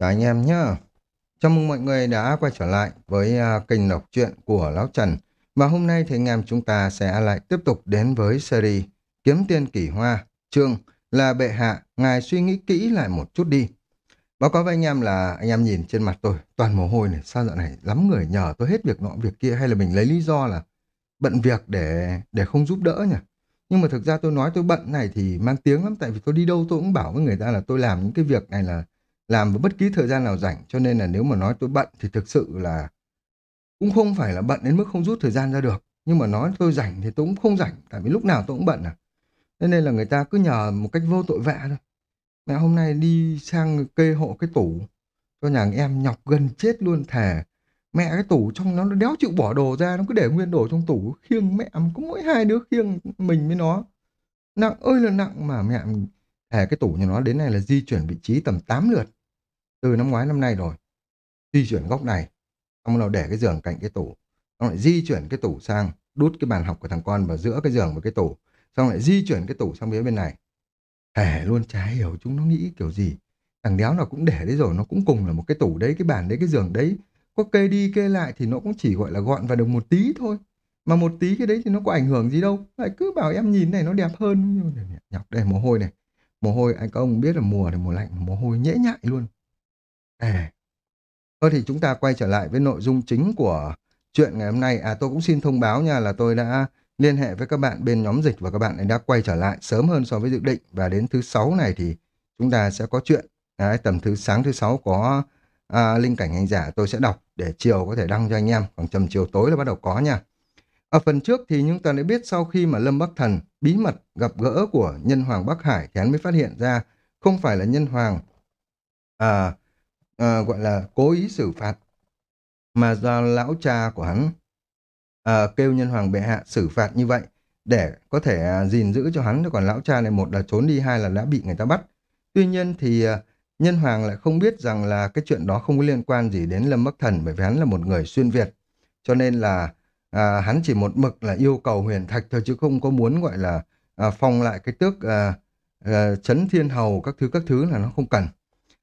Chào anh em nhé. Chào mừng mọi người đã quay trở lại với uh, kênh đọc truyện của Lão Trần. Và hôm nay thì anh em chúng ta sẽ lại tiếp tục đến với series Kiếm Tiên Kỳ Hoa, chương là bệ hạ, ngài suy nghĩ kỹ lại một chút đi. Báo cáo với anh em là anh em nhìn trên mặt tôi, toàn mồ hôi này, sao dạo này lắm người nhờ tôi hết việc nọ việc kia hay là mình lấy lý do là bận việc để để không giúp đỡ nhỉ? Nhưng mà thực ra tôi nói tôi bận này thì mang tiếng lắm tại vì tôi đi đâu tôi cũng bảo với người ta là tôi làm những cái việc này là làm với bất kỳ thời gian nào rảnh, cho nên là nếu mà nói tôi bận thì thực sự là cũng không phải là bận đến mức không rút thời gian ra được. Nhưng mà nói tôi rảnh thì tôi cũng không rảnh, tại vì lúc nào tôi cũng bận à. Thế nên là người ta cứ nhờ một cách vô tội vạ thôi. Mẹ hôm nay đi sang kê hộ cái tủ, cho nhà em nhọc gần chết luôn, thề. Mẹ cái tủ trong nó đéo chịu bỏ đồ ra, nó cứ để nguyên đồ trong tủ, khiêng mẹ có mỗi hai đứa khiêng mình với nó. Nặng ơi là nặng mà mẹ, thề cái tủ nhà nó đến này là di chuyển vị trí tầm 8 lượt từ năm ngoái năm nay rồi, di chuyển góc này, xong nào để cái giường cạnh cái tủ, xong lại di chuyển cái tủ sang, đút cái bàn học của thằng con vào giữa cái giường và cái tủ, xong lại di chuyển cái tủ sang phía bên này. Hề luôn, chả hiểu chúng nó nghĩ kiểu gì. Thằng đéo nào cũng để đấy rồi, nó cũng cùng là một cái tủ đấy, cái bàn đấy, cái giường đấy. Có kê đi kê lại thì nó cũng chỉ gọi là gọn vào được một tí thôi. Mà một tí cái đấy thì nó có ảnh hưởng gì đâu. Lại cứ bảo em nhìn này nó đẹp hơn. Nhọc đây, mồ hôi này. Mồ hôi, anh các ông biết là mùa này, mùa lạnh, mồ hôi nhễ nhại luôn. À. Thôi thì chúng ta quay trở lại với nội dung chính của chuyện ngày hôm nay. À tôi cũng xin thông báo nha là tôi đã liên hệ với các bạn bên nhóm dịch và các bạn ấy đã quay trở lại sớm hơn so với dự định và đến thứ sáu này thì chúng ta sẽ có chuyện. Đấy, tầm thứ sáng thứ sáu có à, linh cảnh hành giả tôi sẽ đọc để chiều có thể đăng cho anh em, còn tầm chiều tối là bắt đầu có nha. Ở phần trước thì chúng ta đã biết sau khi mà Lâm Bắc Thần bí mật gặp gỡ của nhân hoàng Bắc Hải thì hắn mới phát hiện ra không phải là nhân hoàng à, à, gọi là cố ý xử phạt. Mà do lão cha của hắn à, kêu nhân hoàng bệ hạ xử phạt như vậy để có thể à, gìn giữ cho hắn. Còn lão cha này một là trốn đi hai là đã bị người ta bắt. Tuy nhiên thì à, nhân hoàng lại không biết rằng là cái chuyện đó không có liên quan gì đến lâm bắc thần bởi vì hắn là một người xuyên việt. Cho nên là à, hắn chỉ một mực là yêu cầu huyền thạch thôi chứ không có muốn gọi là à, phong lại cái tước à, à, chấn thiên hầu các thứ các thứ là nó không cần.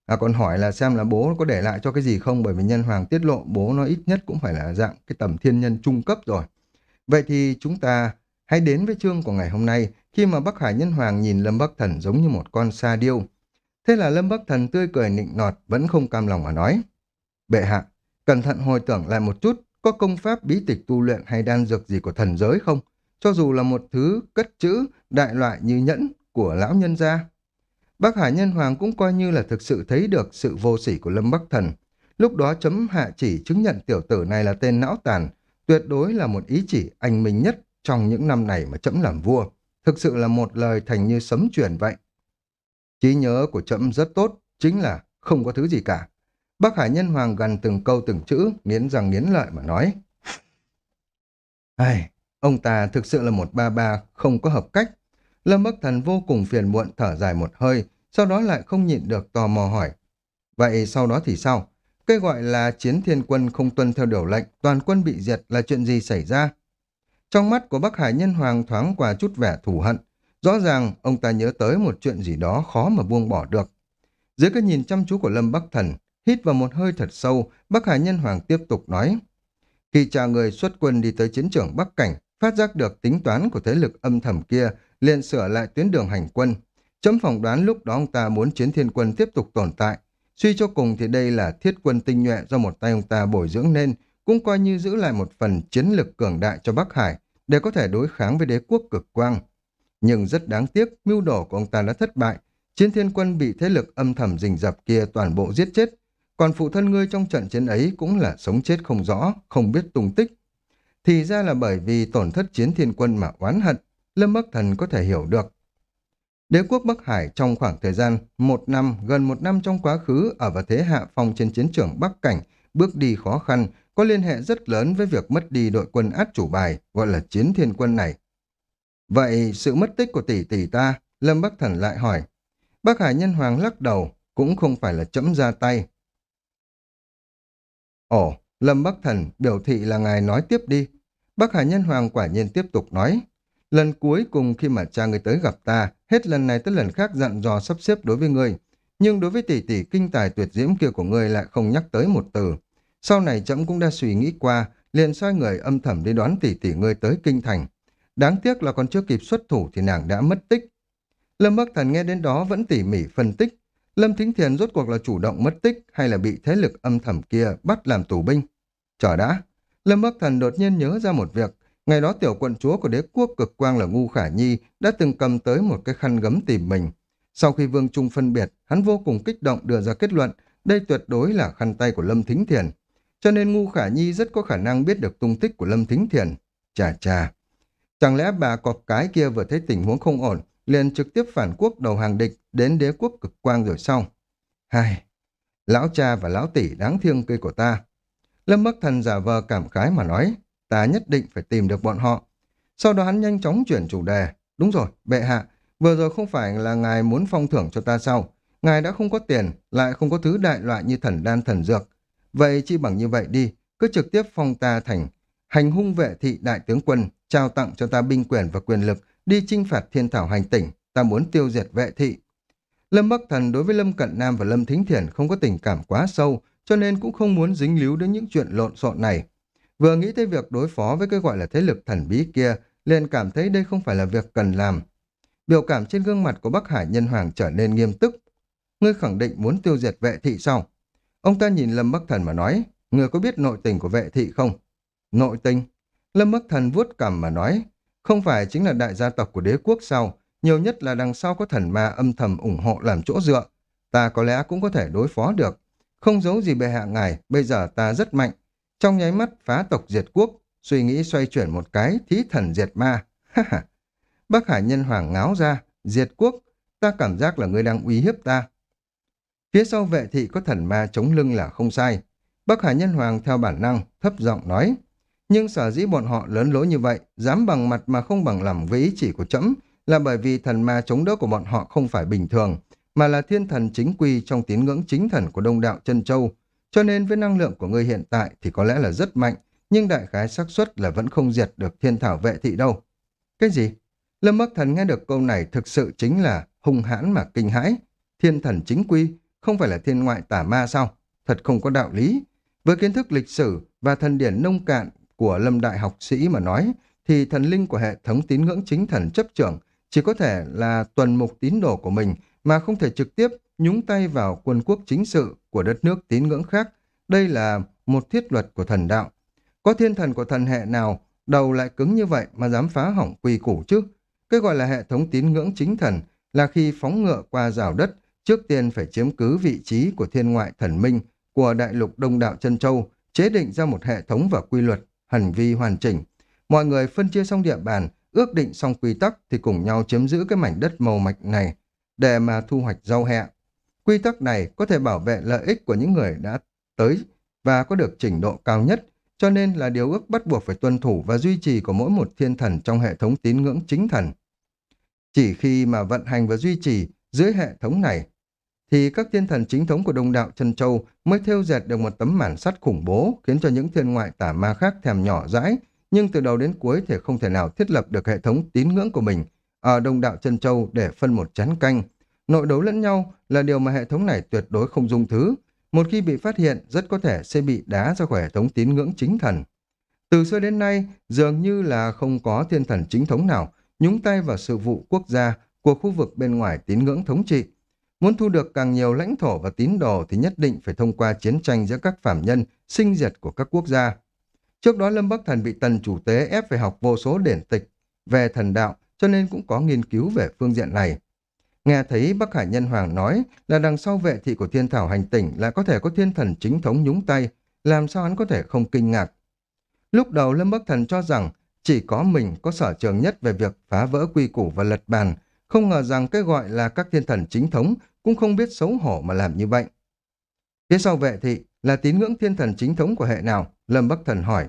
À, còn hỏi là xem là bố có để lại cho cái gì không bởi vì nhân hoàng tiết lộ bố nó ít nhất cũng phải là dạng cái tầm thiên nhân trung cấp rồi. Vậy thì chúng ta hãy đến với chương của ngày hôm nay khi mà Bắc Hải Nhân Hoàng nhìn Lâm Bắc Thần giống như một con sa điêu. Thế là Lâm Bắc Thần tươi cười nịnh nọt vẫn không cam lòng mà nói. Bệ hạ, cẩn thận hồi tưởng lại một chút, có công pháp bí tịch tu luyện hay đan dược gì của thần giới không? Cho dù là một thứ cất chữ đại loại như nhẫn của lão nhân gia. Bác Hải Nhân Hoàng cũng coi như là thực sự thấy được sự vô sỉ của Lâm Bắc Thần. Lúc đó chấm hạ chỉ chứng nhận tiểu tử này là tên não tàn, tuyệt đối là một ý chỉ anh minh nhất trong những năm này mà chấm làm vua. Thực sự là một lời thành như sấm truyền vậy. Trí nhớ của chấm rất tốt, chính là không có thứ gì cả. Bác Hải Nhân Hoàng gần từng câu từng chữ, nghiến răng nghiến lợi mà nói. Ai, ông ta thực sự là một ba ba không có hợp cách. Lâm Bắc Thần vô cùng phiền muộn thở dài một hơi, sau đó lại không nhịn được tò mò hỏi. Vậy sau đó thì sao? Cái gọi là chiến thiên quân không tuân theo điều lệnh, toàn quân bị diệt là chuyện gì xảy ra? Trong mắt của Bắc Hải Nhân Hoàng thoáng qua chút vẻ thù hận. Rõ ràng ông ta nhớ tới một chuyện gì đó khó mà buông bỏ được. Dưới cái nhìn chăm chú của Lâm Bắc Thần, hít vào một hơi thật sâu, Bắc Hải Nhân Hoàng tiếp tục nói. Khi cha người xuất quân đi tới chiến trường Bắc Cảnh, phát giác được tính toán của thế lực âm thầm kia, liền sửa lại tuyến đường hành quân. Chấm phỏng đoán lúc đó ông ta muốn chiến thiên quân tiếp tục tồn tại. Suy cho cùng thì đây là thiết quân tinh nhuệ do một tay ông ta bồi dưỡng nên, cũng coi như giữ lại một phần chiến lực cường đại cho Bắc Hải để có thể đối kháng với đế quốc cực quang. Nhưng rất đáng tiếc, mưu đồ của ông ta đã thất bại. Chiến thiên quân bị thế lực âm thầm rình rập kia toàn bộ giết chết. Còn phụ thân ngươi trong trận chiến ấy cũng là sống chết không rõ, không biết tung tích. Thì ra là bởi vì tổn thất chiến thiên quân mà oán hận, Lâm Bắc Thần có thể hiểu được. Đế quốc Bắc Hải trong khoảng thời gian một năm, gần một năm trong quá khứ ở vào thế hạ phong trên chiến trường Bắc Cảnh, bước đi khó khăn, có liên hệ rất lớn với việc mất đi đội quân át chủ bài, gọi là chiến thiên quân này. Vậy sự mất tích của tỷ tỷ ta, Lâm Bắc Thần lại hỏi. Bắc Hải Nhân Hoàng lắc đầu, cũng không phải là chấm ra tay. Ồ, Lâm Bắc Thần biểu thị là ngài nói tiếp đi. Bắc Hải Nhân Hoàng quả nhiên tiếp tục nói. Lần cuối cùng khi mà cha người tới gặp ta, hết lần này tới lần khác dặn dò sắp xếp đối với ngươi. nhưng đối với tỷ tỷ kinh tài tuyệt diễm kia của ngươi lại không nhắc tới một từ. Sau này chậm cũng đã suy nghĩ qua, liền xoay người âm thầm đi đoán tỷ tỷ ngươi tới kinh thành. Đáng tiếc là còn chưa kịp xuất thủ thì nàng đã mất tích. Lâm Bắc Thần nghe đến đó vẫn tỉ mỉ phân tích. Lâm Thính Thiền rốt cuộc là chủ động mất tích hay là bị thế lực âm thầm kia bắt làm tù binh. Chờ đã, Lâm Bắc Thần đột nhiên nhớ ra một việc. Ngày đó tiểu quận chúa của đế quốc cực quang là Ngu Khả Nhi đã từng cầm tới một cái khăn gấm tìm mình. Sau khi Vương Trung phân biệt, hắn vô cùng kích động đưa ra kết luận đây tuyệt đối là khăn tay của Lâm Thính Thiền. Cho nên Ngu Khả Nhi rất có khả năng biết được tung tích của Lâm Thính Thiền. Chà chà, chẳng lẽ bà cọp cái kia vừa thấy tình huống không ổn, liền trực tiếp phản quốc đầu hàng địch đến đế quốc cực quang rồi xong. Hai, lão cha và lão tỷ đáng thương cây của ta. Lâm Bắc Thần giả vờ cảm khái mà nói, ta nhất định phải tìm được bọn họ. Sau đó hắn nhanh chóng chuyển chủ đề. Đúng rồi, bệ hạ, vừa rồi không phải là ngài muốn phong thưởng cho ta sao? Ngài đã không có tiền, lại không có thứ đại loại như thần đan thần dược. Vậy chi bằng như vậy đi, cứ trực tiếp phong ta thành hành hung vệ thị đại tướng quân, trao tặng cho ta binh quyền và quyền lực, đi chinh phạt thiên thảo hành tỉnh, ta muốn tiêu diệt vệ thị. Lâm Bắc Thần đối với Lâm Cận Nam và Lâm Thính Thiển không có tình cảm quá sâu, cho nên cũng không muốn dính líu đến những chuyện lộn xộn này. Vừa nghĩ tới việc đối phó với cái gọi là thế lực thần bí kia, liền cảm thấy đây không phải là việc cần làm. Biểu cảm trên gương mặt của Bắc Hải Nhân Hoàng trở nên nghiêm túc. Ngươi khẳng định muốn tiêu diệt vệ thị sao? Ông ta nhìn Lâm Bắc Thần mà nói, ngươi có biết nội tình của vệ thị không? Nội tình? Lâm Bắc Thần vuốt cằm mà nói, không phải chính là đại gia tộc của đế quốc sao? Nhiều nhất là đằng sau có thần ma âm thầm ủng hộ làm chỗ dựa. Ta có lẽ cũng có thể đối phó được. Không giấu gì bệ hạ ngài, bây giờ ta rất mạnh. Trong nháy mắt phá tộc diệt quốc, suy nghĩ xoay chuyển một cái, thí thần diệt ma. Bắc Hải Nhân Hoàng ngáo ra, diệt quốc, ta cảm giác là ngươi đang uy hiếp ta. Phía sau vệ thị có thần ma chống lưng là không sai. Bắc Hải Nhân Hoàng theo bản năng, thấp giọng nói. Nhưng sở dĩ bọn họ lớn lối như vậy, dám bằng mặt mà không bằng lòng với ý chỉ của trẫm là bởi vì thần ma chống đỡ của bọn họ không phải bình thường, mà là thiên thần chính quy trong tín ngưỡng chính thần của đông đạo chân châu. Cho nên với năng lượng của ngươi hiện tại thì có lẽ là rất mạnh, nhưng đại khái xác suất là vẫn không diệt được thiên thảo vệ thị đâu. Cái gì? Lâm Bắc Thần nghe được câu này thực sự chính là hung hãn mà kinh hãi. Thiên thần chính quy, không phải là thiên ngoại tả ma sao? Thật không có đạo lý. Với kiến thức lịch sử và thần điển nông cạn của lâm đại học sĩ mà nói, thì thần linh của hệ thống tín ngưỡng chính thần chấp trưởng chỉ có thể là tuần mục tín đồ của mình mà không thể trực tiếp nhúng tay vào quân quốc chính sự của đất nước tín ngưỡng khác. Đây là một thiết luật của thần đạo. Có thiên thần của thần hệ nào đầu lại cứng như vậy mà dám phá hỏng quy củ chứ? Cái gọi là hệ thống tín ngưỡng chính thần là khi phóng ngựa qua rào đất, trước tiên phải chiếm cứ vị trí của thiên ngoại thần minh của đại lục đông đạo chân châu, chế định ra một hệ thống và quy luật, hành vi hoàn chỉnh. Mọi người phân chia xong địa bàn, ước định xong quy tắc thì cùng nhau chiếm giữ cái mảnh đất màu mạch này để mà thu hoạch rau hẹ. Quy tắc này có thể bảo vệ lợi ích của những người đã tới và có được trình độ cao nhất, cho nên là điều ước bắt buộc phải tuân thủ và duy trì của mỗi một thiên thần trong hệ thống tín ngưỡng chính thần. Chỉ khi mà vận hành và duy trì dưới hệ thống này, thì các thiên thần chính thống của đông đạo chân châu mới theo dệt được một tấm màn sắt khủng bố khiến cho những thiên ngoại tả ma khác thèm nhỏ dãi, nhưng từ đầu đến cuối thì không thể nào thiết lập được hệ thống tín ngưỡng của mình ở đông đạo chân châu để phân một chén canh. Nội đấu lẫn nhau là điều mà hệ thống này tuyệt đối không dung thứ. Một khi bị phát hiện, rất có thể sẽ bị đá ra khỏi hệ thống tín ngưỡng chính thần. Từ xưa đến nay, dường như là không có thiên thần chính thống nào nhúng tay vào sự vụ quốc gia của khu vực bên ngoài tín ngưỡng thống trị. Muốn thu được càng nhiều lãnh thổ và tín đồ thì nhất định phải thông qua chiến tranh giữa các phạm nhân, sinh diệt của các quốc gia. Trước đó Lâm Bắc Thần bị tần chủ tế ép phải học vô số điển tịch về thần đạo, cho nên cũng có nghiên cứu về phương diện này. Nghe thấy Bắc Hải Nhân Hoàng nói là đằng sau vệ thị của thiên thảo hành tỉnh lại có thể có thiên thần chính thống nhúng tay, làm sao hắn có thể không kinh ngạc. Lúc đầu Lâm Bắc Thần cho rằng chỉ có mình có sở trường nhất về việc phá vỡ quy củ và lật bàn, không ngờ rằng cái gọi là các thiên thần chính thống cũng không biết xấu hổ mà làm như vậy. Phía sau vệ thị là tín ngưỡng thiên thần chính thống của hệ nào? Lâm Bắc Thần hỏi.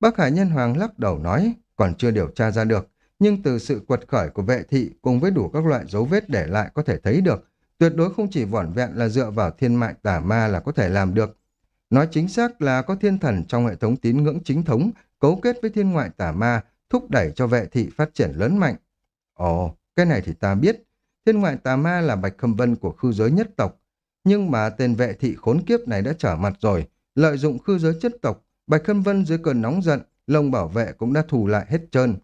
Bắc Hải Nhân Hoàng lắc đầu nói, còn chưa điều tra ra được, nhưng từ sự quật khởi của vệ thị cùng với đủ các loại dấu vết để lại có thể thấy được, tuyệt đối không chỉ vỏn vẹn là dựa vào thiên mại tà ma là có thể làm được. Nói chính xác là có thiên thần trong hệ thống tín ngưỡng chính thống cấu kết với thiên ngoại tà ma thúc đẩy cho vệ thị phát triển lớn mạnh. Ồ, cái này thì ta biết. thiên ngoại tà ma là bạch khâm vân của khư giới nhất tộc. Nhưng mà tên vệ thị khốn kiếp này đã trở mặt rồi, lợi dụng khư giới chất tộc, bạch khâm vân dưới cơn nóng giận, lông bảo vệ cũng đã thù lại hết trơn.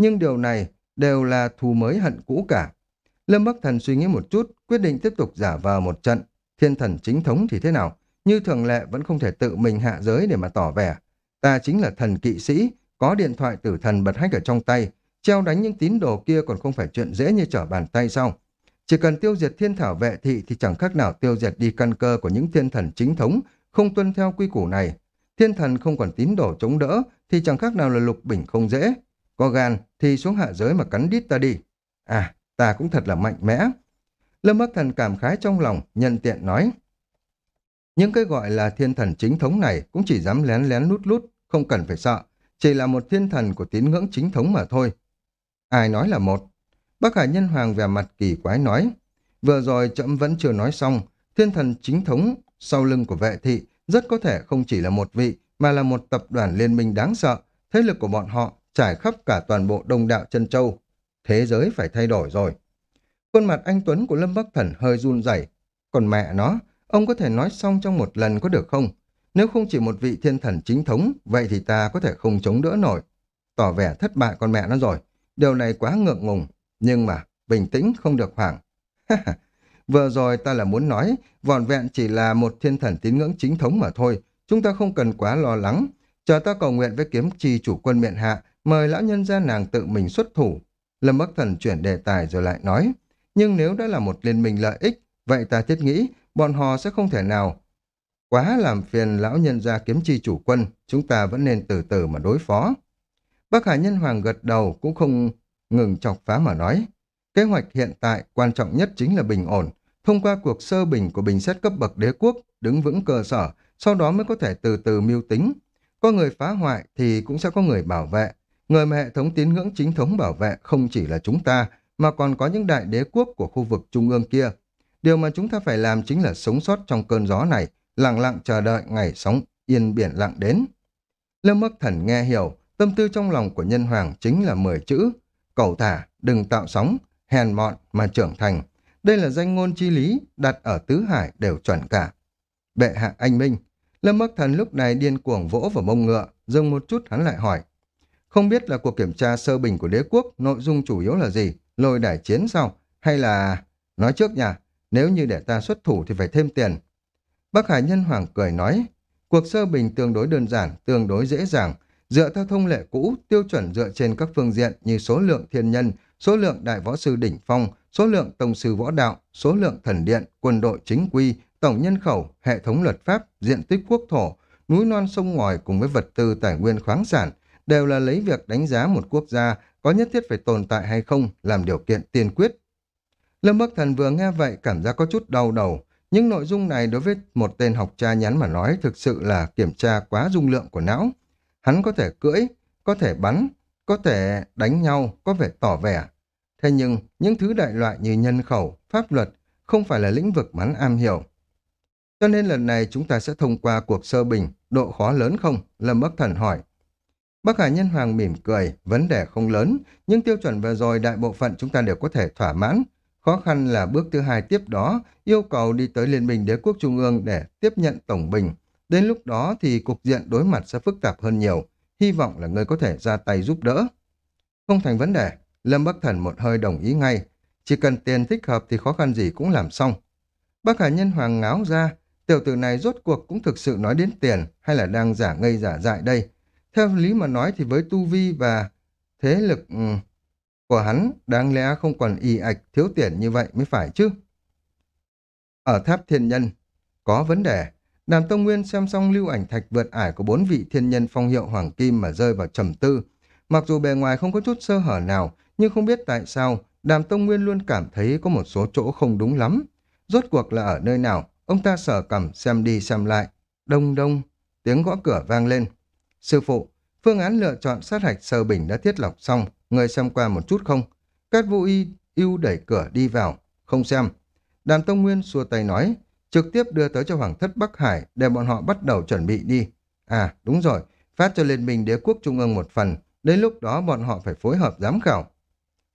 Nhưng điều này đều là thù mới hận cũ cả. Lâm Bắc Thần suy nghĩ một chút, quyết định tiếp tục giả vờ một trận. Thiên thần chính thống thì thế nào? Như thường lệ vẫn không thể tự mình hạ giới để mà tỏ vẻ. Ta chính là thần kỵ sĩ, có điện thoại tử thần bật hách ở trong tay, treo đánh những tín đồ kia còn không phải chuyện dễ như trở bàn tay sao? Chỉ cần tiêu diệt thiên thảo vệ thị thì chẳng khác nào tiêu diệt đi căn cơ của những thiên thần chính thống, không tuân theo quy củ này. Thiên thần không còn tín đồ chống đỡ thì chẳng khác nào là lục bình không dễ. Có gan thì xuống hạ giới mà cắn đít ta đi. À, ta cũng thật là mạnh mẽ. Lâm Bắc Thần cảm khái trong lòng, nhân tiện nói. Những cái gọi là thiên thần chính thống này cũng chỉ dám lén lén lút lút, không cần phải sợ. Chỉ là một thiên thần của tín ngưỡng chính thống mà thôi. Ai nói là một? Bác Hải Nhân Hoàng vẻ mặt kỳ quái nói. Vừa rồi chậm vẫn chưa nói xong, thiên thần chính thống sau lưng của vệ thị rất có thể không chỉ là một vị, mà là một tập đoàn liên minh đáng sợ. Thế lực của bọn họ trải khắp cả toàn bộ đông đạo chân châu. Thế giới phải thay đổi rồi. Khuôn mặt anh Tuấn của Lâm Bắc Thần hơi run rẩy. Còn mẹ nó, ông có thể nói xong trong một lần có được không? Nếu không chỉ một vị thiên thần chính thống, vậy thì ta có thể không chống đỡ nổi. Tỏ vẻ thất bại con mẹ nó rồi. Điều này quá ngượng ngùng. Nhưng mà, bình tĩnh không được hoảng. Vừa rồi ta là muốn nói, vòn vẹn chỉ là một thiên thần tín ngưỡng chính thống mà thôi. Chúng ta không cần quá lo lắng. Chờ ta cầu nguyện với kiếm chi chủ quân miện hạ, mời lão nhân gia nàng tự mình xuất thủ. Lâm Bắc Thần chuyển đề tài rồi lại nói. Nhưng nếu đã là một liên minh lợi ích, vậy ta thiết nghĩ bọn họ sẽ không thể nào quá làm phiền lão nhân gia kiếm chi chủ quân, chúng ta vẫn nên từ từ mà đối phó. Bác Hải Nhân Hoàng gật đầu cũng không ngừng chọc phá mà nói. Kế hoạch hiện tại quan trọng nhất chính là bình ổn, thông qua cuộc sơ bình của bình xét cấp bậc đế quốc, đứng vững cơ sở, sau đó mới có thể từ từ mưu tính. Có người phá hoại thì cũng sẽ có người bảo vệ. Người mà hệ thống tín ngưỡng chính thống bảo vệ không chỉ là chúng ta, mà còn có những đại đế quốc của khu vực trung ương kia. Điều mà chúng ta phải làm chính là sống sót trong cơn gió này, lặng lặng chờ đợi ngày sóng yên biển lặng đến. Lâm Bắc Thần nghe hiểu, tâm tư trong lòng của nhân hoàng chính là 10 chữ. Cầu thả, đừng tạo sóng, hèn mọn mà trưởng thành. Đây là danh ngôn chi lý, đặt ở tứ hải đều chuẩn cả. Bệ hạ anh minh, Lâm Bắc Thần lúc này điên cuồng vỗ vào mông ngựa, dừng một chút hắn lại hỏi. Không biết là cuộc kiểm tra sơ bình của đế quốc, nội dung chủ yếu là gì? Lôi đại chiến sao? Hay là... Nói trước nhà, nếu như để ta xuất thủ thì phải thêm tiền. Bắc Hải Nhân Hoàng cười nói, cuộc sơ bình tương đối đơn giản, tương đối dễ dàng, dựa theo thông lệ cũ, tiêu chuẩn dựa trên các phương diện như số lượng thiên nhân, số lượng đại võ sư đỉnh phong, số lượng tông sư võ đạo, số lượng thần điện, quân đội chính quy, tổng nhân khẩu, hệ thống luật pháp, diện tích quốc thổ, núi non sông ngòi cùng với vật tư tài nguyên khoáng sản, đều là lấy việc đánh giá một quốc gia có nhất thiết phải tồn tại hay không làm điều kiện tiên quyết. Lâm Bắc Thần vừa nghe vậy cảm giác có chút đau đầu, nhưng nội dung này đối với một tên học cha nhắn mà nói thực sự là kiểm tra quá dung lượng của não. Hắn có thể cưỡi, có thể bắn, có thể đánh nhau, có vẻ tỏ vẻ. Thế nhưng, những thứ đại loại như nhân khẩu, pháp luật không phải là lĩnh vực mà hắn am hiểu. Cho nên lần này chúng ta sẽ thông qua cuộc sơ bình, độ khó lớn không? Lâm Bắc Thần hỏi. Bắc Hải Nhân Hoàng mỉm cười, vấn đề không lớn, nhưng tiêu chuẩn vừa rồi đại bộ phận chúng ta đều có thể thỏa mãn. Khó khăn là bước thứ hai tiếp đó, yêu cầu đi tới Liên minh Đế quốc Trung ương để tiếp nhận Tổng Bình. Đến lúc đó thì cục diện đối mặt sẽ phức tạp hơn nhiều, hy vọng là người có thể ra tay giúp đỡ. Không thành vấn đề, Lâm Bắc Thần một hơi đồng ý ngay, chỉ cần tiền thích hợp thì khó khăn gì cũng làm xong. Bắc Hải Nhân Hoàng ngáo ra, tiểu tử này rốt cuộc cũng thực sự nói đến tiền hay là đang giả ngây giả dại đây. Theo lý mà nói thì với tu vi và thế lực ừ, của hắn đáng lẽ không còn y ạch thiếu tiền như vậy mới phải chứ. Ở tháp thiên nhân, có vấn đề. Đàm Tông Nguyên xem xong lưu ảnh thạch vượt ải của bốn vị thiên nhân phong hiệu Hoàng Kim mà rơi vào trầm tư. Mặc dù bề ngoài không có chút sơ hở nào, nhưng không biết tại sao Đàm Tông Nguyên luôn cảm thấy có một số chỗ không đúng lắm. Rốt cuộc là ở nơi nào, ông ta sở cầm xem đi xem lại. Đông đông, tiếng gõ cửa vang lên. Sư phụ, phương án lựa chọn sát hạch sơ bình đã thiết lọc xong, người xem qua một chút không? Cát vũ y ưu đẩy cửa đi vào, không xem. Đàm Tông Nguyên xua tay nói, trực tiếp đưa tới cho Hoàng thất Bắc Hải để bọn họ bắt đầu chuẩn bị đi. À, đúng rồi, phát cho Liên minh đế quốc Trung ương một phần, đến lúc đó bọn họ phải phối hợp giám khảo.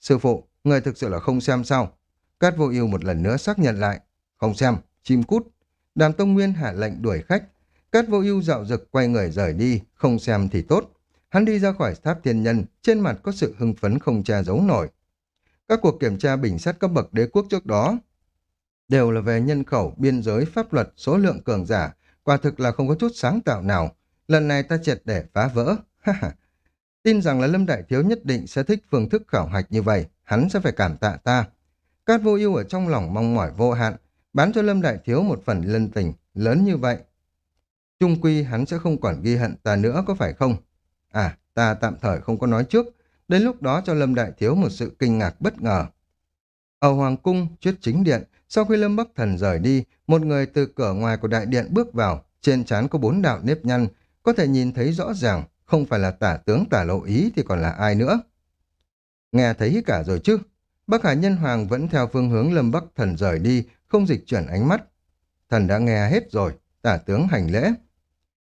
Sư phụ, người thực sự là không xem sao? Cát vô ưu một lần nữa xác nhận lại. Không xem, chim cút. Đàm Tông Nguyên hạ lệnh đuổi khách. Cát vô ưu dạo dực quay người rời đi, không xem thì tốt. Hắn đi ra khỏi tháp thiên nhân, trên mặt có sự hưng phấn không che giấu nổi. Các cuộc kiểm tra bình xét cấp bậc đế quốc trước đó đều là về nhân khẩu, biên giới, pháp luật, số lượng cường giả, quả thực là không có chút sáng tạo nào. Lần này ta triệt để phá vỡ. Tin rằng là Lâm Đại Thiếu nhất định sẽ thích phương thức khảo hạch như vậy, hắn sẽ phải cảm tạ ta. Cát vô ưu ở trong lòng mong mỏi vô hạn, bán cho Lâm Đại Thiếu một phần lân tình lớn như vậy. Trung quy hắn sẽ không còn ghi hận ta nữa có phải không? À, ta tạm thời không có nói trước, đến lúc đó cho Lâm Đại Thiếu một sự kinh ngạc bất ngờ. Ở Hoàng Cung, chuyết chính điện, sau khi Lâm Bắc Thần rời đi, một người từ cửa ngoài của đại điện bước vào, trên trán có bốn đạo nếp nhăn, có thể nhìn thấy rõ ràng, không phải là tả tướng tả lộ ý thì còn là ai nữa. Nghe thấy cả rồi chứ? Bắc Hải Nhân Hoàng vẫn theo phương hướng Lâm Bắc Thần rời đi, không dịch chuyển ánh mắt. Thần đã nghe hết rồi, tả tướng hành lễ.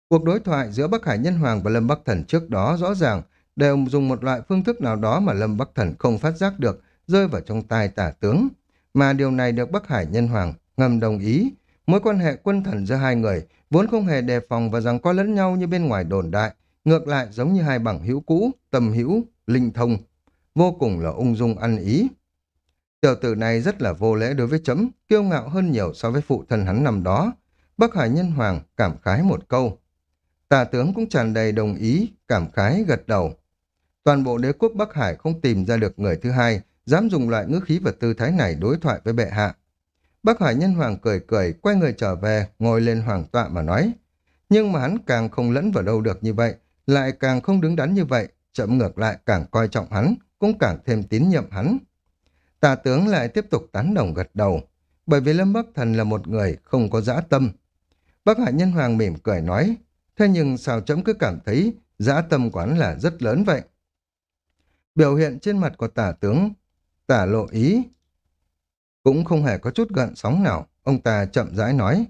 Cuộc đối thoại giữa Bắc Hải Nhân Hoàng và Lâm Bắc Thần trước đó rõ ràng đều dùng một loại phương thức nào đó mà Lâm Bắc Thần không phát giác được, rơi vào trong tai tả tướng. Mà điều này được Bắc Hải Nhân Hoàng ngầm đồng ý. Mối quan hệ quân thần giữa hai người vốn không hề đề phòng và rằng có lẫn nhau như bên ngoài đồn đại, ngược lại giống như hai bằng hữu cũ, tầm hữu, linh thông, vô cùng là ung dung ăn ý. Tiểu tử này rất là vô lễ đối với chấm, kiêu ngạo hơn nhiều so với phụ thân hắn năm đó. Bắc Hải Nhân Hoàng cảm khái một câu. Tà tướng cũng tràn đầy đồng ý, cảm khái gật đầu. Toàn bộ đế quốc Bắc Hải không tìm ra được người thứ hai, dám dùng loại ngữ khí và tư thái này đối thoại với bệ hạ. Bắc Hải Nhân Hoàng cười cười, quay người trở về, ngồi lên hoàng tọa mà nói. Nhưng mà hắn càng không lẫn vào đâu được như vậy, lại càng không đứng đắn như vậy, chậm ngược lại càng coi trọng hắn, cũng càng thêm tín nhiệm hắn. Tà tướng lại tiếp tục tán đồng gật đầu, bởi vì Lâm Bắc Thần là một người không có dã tâm. Bắc Hải Nhân Hoàng mỉm cười nói, thế nhưng sao chấm cứ cảm thấy dã tâm quán là rất lớn vậy? Biểu hiện trên mặt của tả tướng, tả lộ ý, cũng không hề có chút gợn sóng nào, ông ta chậm rãi nói.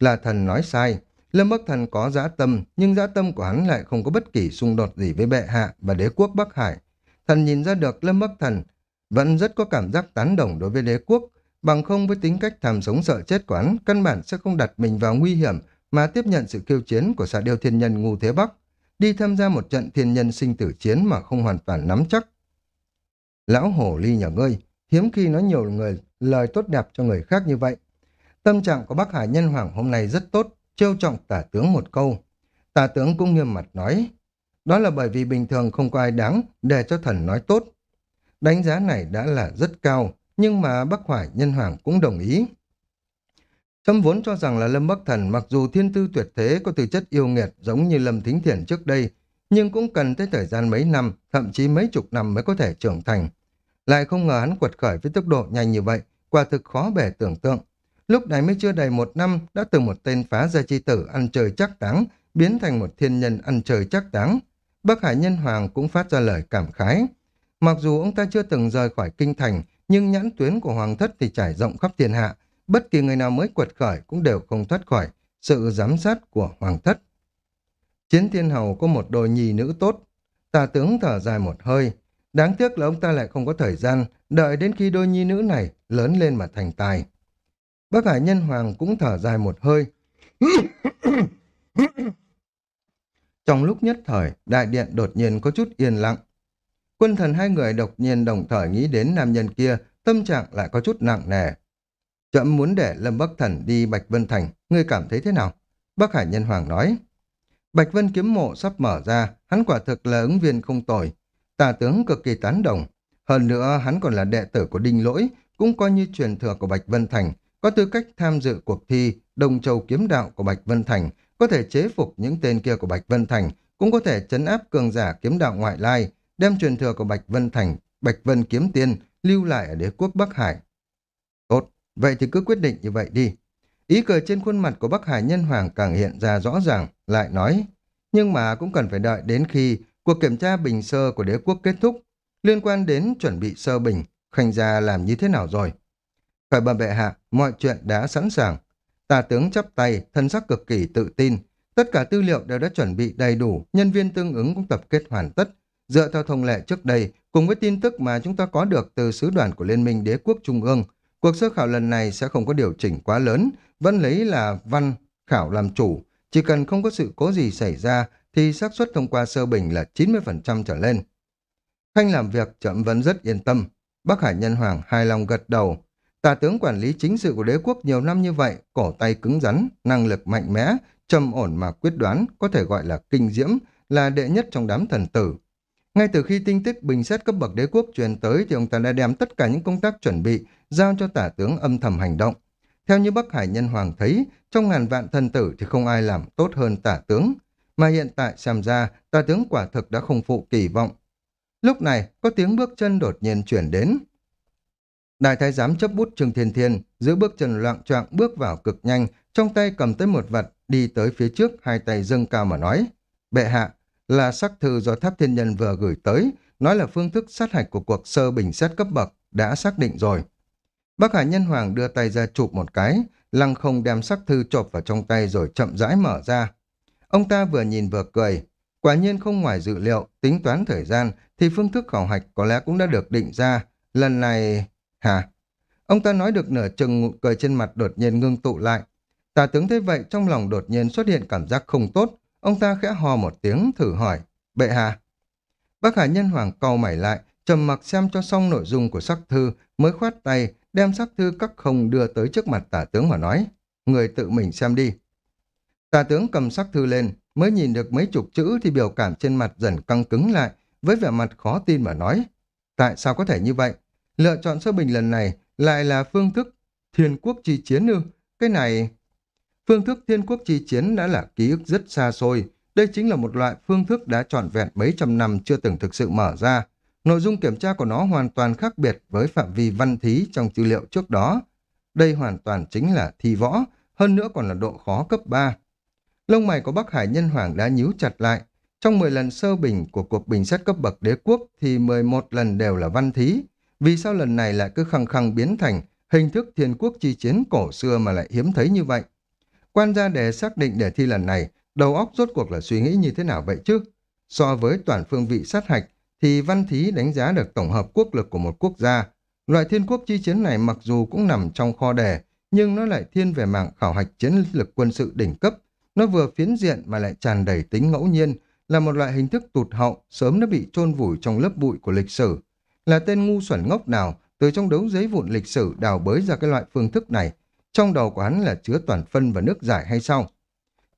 Là thần nói sai, Lâm Bắc Thần có dã tâm, nhưng dã tâm của hắn lại không có bất kỳ xung đột gì với bệ hạ và đế quốc Bắc Hải. Thần nhìn ra được Lâm Bắc Thần vẫn rất có cảm giác tán đồng đối với đế quốc, bằng không với tính cách tham sống sợ chết của hắn, căn bản sẽ không đặt mình vào nguy hiểm mà tiếp nhận sự kiêu chiến của xà điêu thiên nhân ngu thế Bắc, đi tham gia một trận thiên nhân sinh tử chiến mà không hoàn toàn nắm chắc. Lão hổ ly nhà ngươi, hiếm khi nói nhiều người lời tốt đẹp cho người khác như vậy. Tâm trạng của Bắc Hải Nhân Hoàng hôm nay rất tốt, trêu trọng tả tướng một câu. Tả tướng cũng nghiêm mặt nói, đó là bởi vì bình thường không có ai đáng để cho thần nói tốt. Đánh giá này đã là rất cao, nhưng mà Bắc Hoài Nhân Hoàng cũng đồng ý. Trâm vốn cho rằng là Lâm Bắc Thần mặc dù thiên tư tuyệt thế có tư chất yêu nghiệt giống như Lâm Thính Thiển trước đây, nhưng cũng cần tới thời gian mấy năm, thậm chí mấy chục năm mới có thể trưởng thành. Lại không ngờ hắn quật khởi với tốc độ nhanh như vậy, quả thực khó bể tưởng tượng. Lúc này mới chưa đầy một năm đã từ một tên phá gia chi tử ăn trời chắc táng, biến thành một thiên nhân ăn trời chắc táng. Bắc Hải Nhân Hoàng cũng phát ra lời cảm khái. Mặc dù ông ta chưa từng rời khỏi kinh thành, nhưng nhãn tuyến của Hoàng thất thì trải rộng khắp thiên hạ. Bất kỳ người nào mới quật khởi cũng đều không thoát khỏi sự giám sát của Hoàng thất. Chiến thiên hầu có một đôi nhì nữ tốt. Tà tướng thở dài một hơi. Đáng tiếc là ông ta lại không có thời gian đợi đến khi đôi nhi nữ này lớn lên mà thành tài. Bác Hải Nhân Hoàng cũng thở dài một hơi. Trong lúc nhất thời, đại điện đột nhiên có chút yên lặng. Quân thần hai người đột nhiên đồng thời nghĩ đến nam nhân kia, tâm trạng lại có chút nặng nề. Chậm muốn để Lâm Bắc Thần đi Bạch Vân Thành, ngươi cảm thấy thế nào? Bắc Hải Nhân Hoàng nói. Bạch Vân kiếm mộ sắp mở ra, hắn quả thực là ứng viên không tồi. Tà tướng cực kỳ tán đồng. Hơn nữa, hắn còn là đệ tử của Đinh Lỗi, cũng coi như truyền thừa của Bạch Vân Thành, có tư cách tham dự cuộc thi đồng Châu Kiếm Đạo của Bạch Vân Thành, có thể chế phục những tên kia của Bạch Vân Thành, cũng có thể chấn áp cường giả kiếm đạo ngoại lai, đem truyền thừa của Bạch Vân Thành, Bạch Vân Kiếm Tiên lưu lại ở đế quốc Bắc Hải. Tốt, vậy thì cứ quyết định như vậy đi. Ý cười trên khuôn mặt của Bắc Hải Nhân Hoàng càng hiện ra rõ ràng, lại nói, nhưng mà cũng cần phải đợi đến khi cuộc kiểm tra bình sơ của đế quốc kết thúc, liên quan đến chuẩn bị sơ bình, khanh gia làm như thế nào rồi? Khởi bẩm bệ hạ, mọi chuyện đã sẵn sàng. Tà tướng chắp tay, thân sắc cực kỳ tự tin. Tất cả tư liệu đều đã chuẩn bị đầy đủ, nhân viên tương ứng cũng tập kết hoàn tất. Dựa theo thông lệ trước đây, cùng với tin tức mà chúng ta có được từ sứ đoàn của Liên minh Đế quốc Trung ương, Cuộc sơ khảo lần này sẽ không có điều chỉnh quá lớn, vẫn lấy là văn khảo làm chủ. Chỉ cần không có sự cố gì xảy ra thì xác suất thông qua sơ bình là 90% trở lên. Khanh làm việc chậm vẫn rất yên tâm. Bắc Hải Nhân Hoàng hài lòng gật đầu. Tà tướng quản lý chính sự của đế quốc nhiều năm như vậy, cổ tay cứng rắn, năng lực mạnh mẽ, trầm ổn mà quyết đoán, có thể gọi là kinh diễm, là đệ nhất trong đám thần tử. Ngay từ khi tinh tức bình xét cấp bậc đế quốc truyền tới thì ông ta đã đem tất cả những công tác chuẩn bị giao cho tả tướng âm thầm hành động. Theo như Bắc Hải Nhân Hoàng thấy, trong ngàn vạn thần tử thì không ai làm tốt hơn tả tướng. Mà hiện tại xem ra, tả tướng quả thực đã không phụ kỳ vọng. Lúc này, có tiếng bước chân đột nhiên chuyển đến. Đại thái giám chấp bút Trương Thiên Thiên, giữ bước chân loạn trọng bước vào cực nhanh, trong tay cầm tới một vật, đi tới phía trước, hai tay dâng cao mà nói. Bệ hạ, là sắc thư do Tháp Thiên Nhân vừa gửi tới, nói là phương thức sát hạch của cuộc sơ bình xét cấp bậc, đã xác định rồi. Bắc Hải Nhân Hoàng đưa tay ra chụp một cái, lăng không đem sắc thư chộp vào trong tay rồi chậm rãi mở ra. Ông ta vừa nhìn vừa cười, quả nhiên không ngoài dự liệu, tính toán thời gian thì phương thức khảo hạch có lẽ cũng đã được định ra. Lần này... Hả? Ông ta nói được nửa chừng nụ cười trên mặt đột nhiên ngưng tụ lại. Tà tướng thấy vậy trong lòng đột nhiên xuất hiện cảm giác không tốt, ông ta khẽ hò một tiếng thử hỏi, bệ hạ. Bác Hải Nhân Hoàng cau mày lại, trầm mặc xem cho xong nội dung của sắc thư, mới khoát tay, đem sắc thư các không đưa tới trước mặt tả tướng mà nói, người tự mình xem đi. Tả tướng cầm sắc thư lên, mới nhìn được mấy chục chữ thì biểu cảm trên mặt dần căng cứng lại, với vẻ mặt khó tin mà nói. Tại sao có thể như vậy? Lựa chọn sơ bình lần này lại là phương thức thiên quốc chi chiến ư? Cái này... Phương thức thiên quốc chi chiến đã là ký ức rất xa xôi. Đây chính là một loại phương thức đã trọn vẹn mấy trăm năm chưa từng thực sự mở ra. Nội dung kiểm tra của nó hoàn toàn khác biệt với phạm vi văn thí trong tư liệu trước đó. Đây hoàn toàn chính là thi võ, hơn nữa còn là độ khó cấp 3. Lông mày của Bắc Hải Nhân Hoàng đã nhíu chặt lại. Trong 10 lần sơ bình của cuộc bình xét cấp bậc đế quốc thì 11 lần đều là văn thí. Vì sao lần này lại cứ khăng khăng biến thành hình thức thiên quốc chi chiến cổ xưa mà lại hiếm thấy như vậy? Quan gia để xác định đề thi lần này, đầu óc rốt cuộc là suy nghĩ như thế nào vậy chứ? So với toàn phương vị sát hạch, thì văn thí đánh giá được tổng hợp quốc lực của một quốc gia. Loại thiên quốc chi chiến này mặc dù cũng nằm trong kho đề, nhưng nó lại thiên về mạng khảo hạch chiến lực quân sự đỉnh cấp. Nó vừa phiến diện mà lại tràn đầy tính ngẫu nhiên, là một loại hình thức tụt hậu, sớm đã bị chôn vùi trong lớp bụi của lịch sử. Là tên ngu xuẩn ngốc nào, từ trong đấu giấy vụn lịch sử đào bới ra cái loại phương thức này, trong đầu của hắn là chứa toàn phân và nước giải hay sao?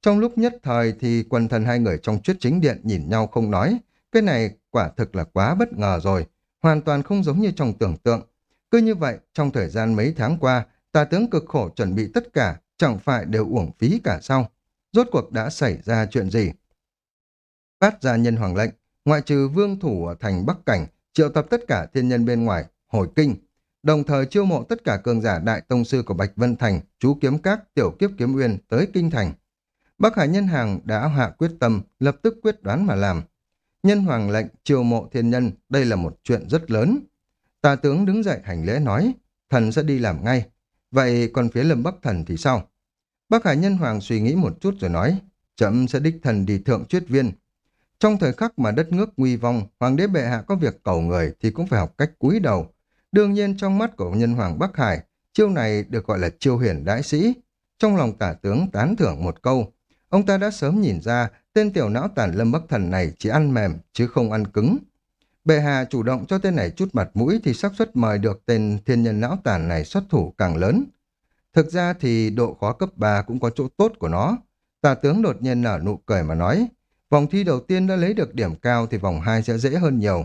Trong lúc nhất thời thì quần thần hai người trong chuyết chính điện nhìn nhau không nói. Cái này quả thực là quá bất ngờ rồi, hoàn toàn không giống như trong tưởng tượng. Cứ như vậy, trong thời gian mấy tháng qua, tà tướng cực khổ chuẩn bị tất cả, chẳng phải đều uổng phí cả sao? Rốt cuộc đã xảy ra chuyện gì? Phát ra nhân hoàng lệnh, ngoại trừ vương thủ ở thành Bắc Cảnh, triệu tập tất cả thiên nhân bên ngoài, hồi kinh, đồng thời chiêu mộ tất cả cường giả đại tông sư của Bạch Vân Thành, chú kiếm các, tiểu kiếp kiếm uyên tới kinh thành. Bắc Hải Nhân Hàng đã hạ quyết tâm, lập tức quyết đoán mà làm. Nhân hoàng lệnh chiêu mộ thiên nhân, đây là một chuyện rất lớn. Tà tướng đứng dậy hành lễ nói, thần sẽ đi làm ngay. Vậy còn phía lâm Bắc Thần thì sao? Bắc Hải Nhân Hoàng suy nghĩ một chút rồi nói, chậm sẽ đích thần đi thượng chuyết viên. Trong thời khắc mà đất nước nguy vong, hoàng đế bệ hạ có việc cầu người thì cũng phải học cách cúi đầu. Đương nhiên trong mắt của nhân hoàng Bắc Hải, chiêu này được gọi là chiêu hiển đại sĩ. Trong lòng tả tướng tán thưởng một câu, ông ta đã sớm nhìn ra tên tiểu não tàn lâm bắc thần này chỉ ăn mềm chứ không ăn cứng. Bệ hạ chủ động cho tên này chút mặt mũi thì xác suất mời được tên thiên nhân não tàn này xuất thủ càng lớn. Thực ra thì độ khó cấp 3 cũng có chỗ tốt của nó. Tả tướng đột nhiên nở nụ cười mà nói, vòng thi đầu tiên đã lấy được điểm cao thì vòng 2 sẽ dễ hơn nhiều.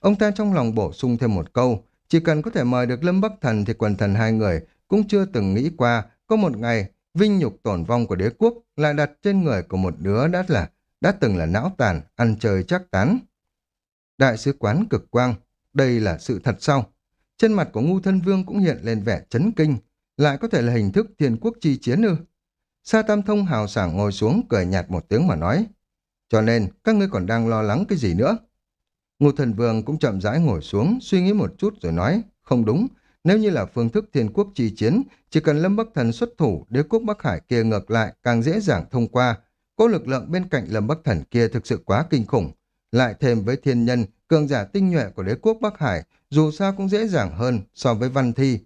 Ông ta trong lòng bổ sung thêm một câu, chỉ cần có thể mời được Lâm Bắc Thần thì quần thần hai người cũng chưa từng nghĩ qua có một ngày vinh nhục tổn vong của đế quốc lại đặt trên người của một đứa đã là đã từng là não tàn, ăn chơi chắc tán. Đại sứ quán cực quang, đây là sự thật sao? Trên mặt của ngu thân vương cũng hiện lên vẻ chấn kinh, lại có thể là hình thức thiên quốc chi chiến ư. Sa Tam Thông hào sảng ngồi xuống cười nhạt một tiếng mà nói. Cho nên, các ngươi còn đang lo lắng cái gì nữa? Ngô thần vương cũng chậm rãi ngồi xuống, suy nghĩ một chút rồi nói, không đúng, nếu như là phương thức thiên quốc chi chiến, chỉ cần Lâm Bắc Thần xuất thủ, đế quốc Bắc Hải kia ngược lại càng dễ dàng thông qua. Có lực lượng bên cạnh Lâm Bắc Thần kia thực sự quá kinh khủng. Lại thêm với thiên nhân, cường giả tinh nhuệ của đế quốc Bắc Hải, dù sao cũng dễ dàng hơn so với văn thi.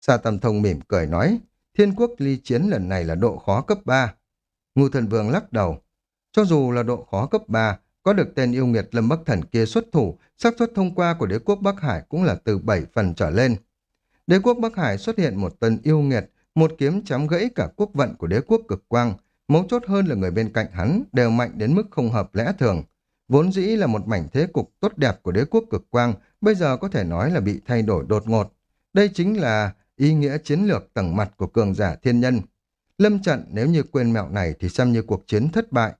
Sa Tam Thông mỉm cười nói, thiên quốc ly chiến lần này là độ khó cấp 3. Ngô thần vương lắc đầu. Cho dù là độ khó cấp 3, có được tên yêu nghiệt lâm bắc thần kia xuất thủ, xác suất thông qua của đế quốc Bắc Hải cũng là từ 7 phần trở lên. Đế quốc Bắc Hải xuất hiện một tên yêu nghiệt, một kiếm chém gãy cả quốc vận của đế quốc cực quang. Mấu chốt hơn là người bên cạnh hắn đều mạnh đến mức không hợp lẽ thường. Vốn dĩ là một mảnh thế cục tốt đẹp của đế quốc cực quang, bây giờ có thể nói là bị thay đổi đột ngột. Đây chính là ý nghĩa chiến lược tầng mặt của cường giả thiên nhân. Lâm trận nếu như quên mẹo này thì xem như cuộc chiến thất bại.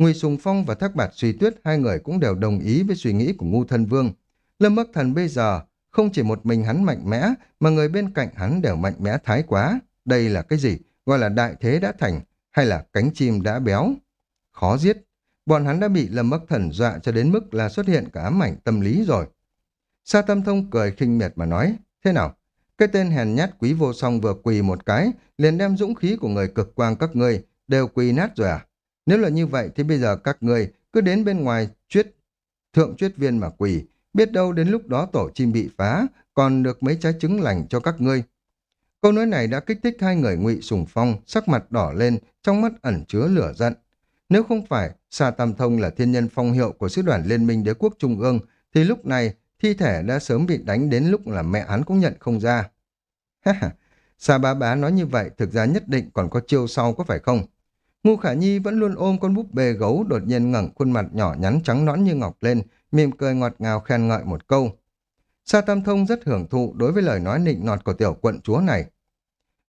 Ngụy Sùng Phong và Thác Bạt Suy Tuyết hai người cũng đều đồng ý với suy nghĩ của Ngu Thân Vương. Lâm Bắc Thần bây giờ không chỉ một mình hắn mạnh mẽ mà người bên cạnh hắn đều mạnh mẽ thái quá. Đây là cái gì? Gọi là đại thế đã thành hay là cánh chim đã béo? Khó giết. Bọn hắn đã bị Lâm Bắc Thần dọa cho đến mức là xuất hiện cả ám ảnh tâm lý rồi. Sa Tâm Thông cười khinh miệt mà nói, thế nào? Cái tên hèn nhát quý vô song vừa quỳ một cái, liền đem dũng khí của người cực quang các ngươi đều quỳ nát rồi à? Nếu là như vậy thì bây giờ các người cứ đến bên ngoài chuyết thượng chuyết viên mà quỳ, biết đâu đến lúc đó tổ chim bị phá, còn được mấy trái trứng lành cho các ngươi. Câu nói này đã kích thích hai người ngụy sùng phong, sắc mặt đỏ lên, trong mắt ẩn chứa lửa giận. Nếu không phải Sa Tam Thông là thiên nhân phong hiệu của sứ đoàn Liên minh đế quốc Trung ương, thì lúc này thi thể đã sớm bị đánh đến lúc là mẹ hắn cũng nhận không ra. Sa bá bá nói như vậy thực ra nhất định còn có chiêu sau có phải không? Ngu Khả Nhi vẫn luôn ôm con búp bê gấu đột nhiên ngẩng khuôn mặt nhỏ nhắn trắng nõn như ngọc lên, mỉm cười ngọt ngào khen ngợi một câu. Sa Tam Thông rất hưởng thụ đối với lời nói nịnh nọt của tiểu quận chúa này.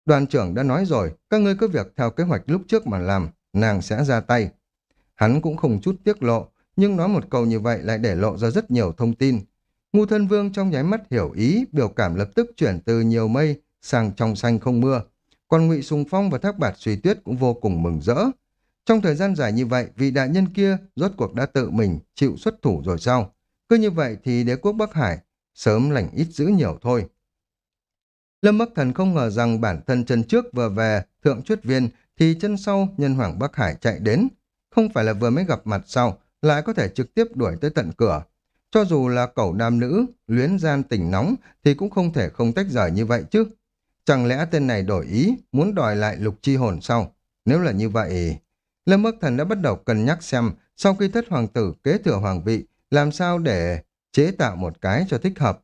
Đoàn trưởng đã nói rồi, các ngươi cứ việc theo kế hoạch lúc trước mà làm, nàng sẽ ra tay. Hắn cũng không chút tiếc lộ, nhưng nói một câu như vậy lại để lộ ra rất nhiều thông tin. Ngu thân vương trong nháy mắt hiểu ý, biểu cảm lập tức chuyển từ nhiều mây sang trong xanh không mưa. Còn ngụy Sùng Phong và Thác Bạt Suy Tuyết cũng vô cùng mừng rỡ. Trong thời gian dài như vậy, vị đại nhân kia rốt cuộc đã tự mình chịu xuất thủ rồi sao? Cứ như vậy thì đế quốc Bắc Hải sớm lành ít dữ nhiều thôi. Lâm Bắc Thần không ngờ rằng bản thân chân trước vừa về thượng chuyết viên thì chân sau nhân hoàng Bắc Hải chạy đến. Không phải là vừa mới gặp mặt sau, lại có thể trực tiếp đuổi tới tận cửa. Cho dù là cẩu nam nữ, luyến gian tình nóng thì cũng không thể không tách rời như vậy chứ. Chẳng lẽ tên này đổi ý, muốn đòi lại lục chi hồn sau? Nếu là như vậy... Lâm Bắc Thần đã bắt đầu cân nhắc xem sau khi thất hoàng tử kế thừa hoàng vị làm sao để chế tạo một cái cho thích hợp.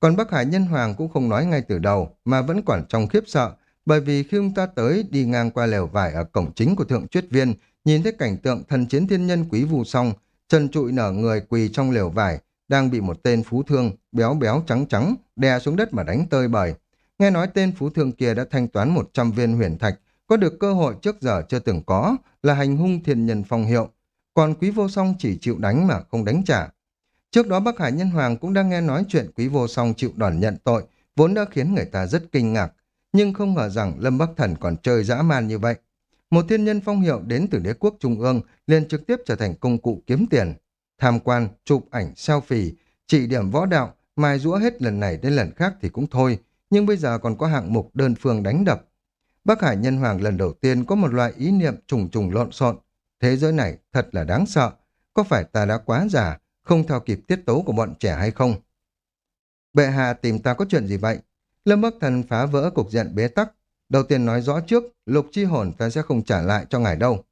Còn Bắc Hải Nhân Hoàng cũng không nói ngay từ đầu mà vẫn còn trong khiếp sợ bởi vì khi ông ta tới đi ngang qua lều vải ở cổng chính của thượng Chuyết viên nhìn thấy cảnh tượng thần chiến thiên nhân quý vu song chân trụi nở người quỳ trong lều vải đang bị một tên phú thương béo béo trắng trắng đè xuống đất mà đánh tơi bời. Nghe nói tên phú thương kia đã thanh toán 100 viên huyền thạch, có được cơ hội trước giờ chưa từng có, là hành hung thiên nhân phong hiệu. Còn quý vô song chỉ chịu đánh mà không đánh trả. Trước đó Bắc Hải Nhân Hoàng cũng đang nghe nói chuyện quý vô song chịu đòn nhận tội, vốn đã khiến người ta rất kinh ngạc. Nhưng không ngờ rằng Lâm Bắc Thần còn chơi dã man như vậy. Một thiên nhân phong hiệu đến từ đế quốc Trung ương liền trực tiếp trở thành công cụ kiếm tiền. Tham quan, chụp ảnh, selfie, chỉ điểm võ đạo, mài rũa hết lần này đến lần khác thì cũng thôi, nhưng bây giờ còn có hạng mục đơn phương đánh đập. Bắc Hải Nhân Hoàng lần đầu tiên có một loại ý niệm trùng trùng lộn xộn. Thế giới này thật là đáng sợ. Có phải ta đã quá già, không theo kịp tiết tấu của bọn trẻ hay không? Bệ hạ tìm ta có chuyện gì vậy? Lâm Bắc Thần phá vỡ cục diện bế tắc. Đầu tiên nói rõ trước, lục chi hồn ta sẽ không trả lại cho ngài đâu.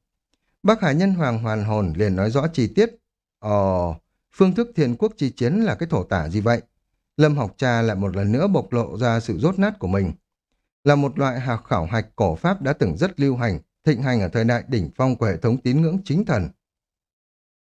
Bắc Hải Nhân Hoàng hoàn hồn liền nói rõ chi tiết. Ồ, phương thức thiên quốc chi chiến là cái thổ tả gì vậy? Lâm học cha lại một lần nữa bộc lộ ra sự rốt nát của mình. Là một loại hạc khảo hạch cổ pháp đã từng rất lưu hành, thịnh hành ở thời đại đỉnh phong của hệ thống tín ngưỡng chính thần.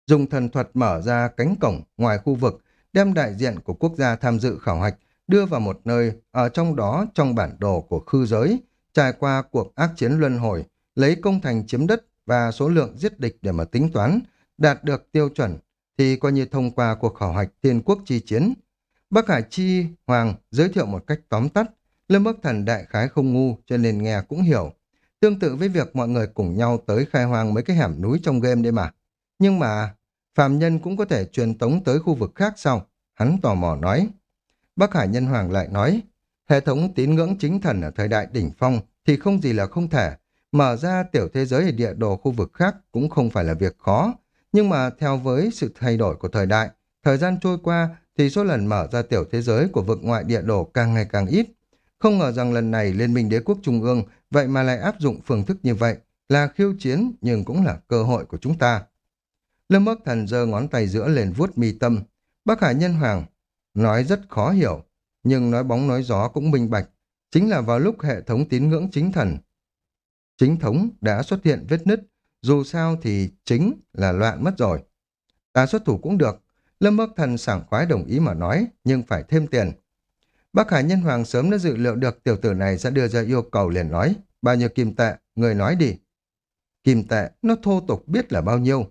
Dùng thần thuật mở ra cánh cổng ngoài khu vực, đem đại diện của quốc gia tham dự khảo hạch đưa vào một nơi ở trong đó trong bản đồ của khư giới, trải qua cuộc ác chiến luân hồi, lấy công thành chiếm đất và số lượng giết địch để mà tính toán, đạt được tiêu chuẩn thì coi như thông qua cuộc khảo hạch thiên quốc chi chiến. Bắc Hải Chi Hoàng giới thiệu một cách tóm tắt, Lâm Bắc Thần đại khái không ngu cho nên nghe cũng hiểu. Tương tự với việc mọi người cùng nhau tới khai hoang mấy cái hẻm núi trong game đấy mà. Nhưng mà, phàm nhân cũng có thể truyền tống tới khu vực khác sau. Hắn tò mò nói. Bắc Hải Nhân Hoàng lại nói, hệ thống tín ngưỡng chính thần ở thời đại đỉnh phong thì không gì là không thể. Mở ra tiểu thế giới ở địa đồ khu vực khác cũng không phải là việc khó. Nhưng mà theo với sự thay đổi của thời đại, thời gian trôi qua thì số lần mở ra tiểu thế giới của vực ngoại địa đồ càng ngày càng ít. Không ngờ rằng lần này Liên minh đế quốc Trung ương vậy mà lại áp dụng phương thức như vậy, là khiêu chiến nhưng cũng là cơ hội của chúng ta. Lâm Bắc Thần giơ ngón tay giữa lên vuốt mi tâm. Bắc Hải Nhân Hoàng nói rất khó hiểu, nhưng nói bóng nói gió cũng minh bạch. Chính là vào lúc hệ thống tín ngưỡng chính thần. Chính thống đã xuất hiện vết nứt, dù sao thì chính là loạn mất rồi. Ta xuất thủ cũng được. Lâm Bắc Thần sảng khoái đồng ý mà nói, nhưng phải thêm tiền. Bắc Hải Nhân Hoàng sớm đã dự liệu được tiểu tử này sẽ đưa ra yêu cầu liền nói, bao nhiêu kim tệ, người nói đi. Kim tệ, nó thô tục biết là bao nhiêu.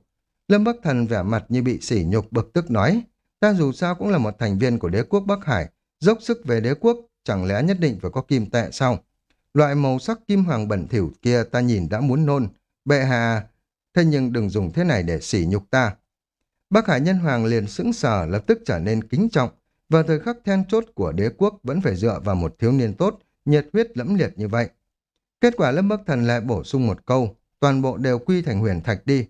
Lâm Bắc Thần vẻ mặt như bị sỉ nhục bực tức nói, ta dù sao cũng là một thành viên của đế quốc Bắc Hải, dốc sức về đế quốc, chẳng lẽ nhất định phải có kim tệ sao? Loại màu sắc kim hoàng bẩn thỉu kia ta nhìn đã muốn nôn, bệ hạ, thế nhưng đừng dùng thế này để sỉ nhục ta. Bắc Hải Nhân Hoàng liền sững sờ lập tức trở nên kính trọng, và thời khắc then chốt của đế quốc vẫn phải dựa vào một thiếu niên tốt, nhiệt huyết lẫm liệt như vậy. Kết quả Lâm Bắc Thần lại bổ sung một câu, toàn bộ đều quy thành huyền thạch đi.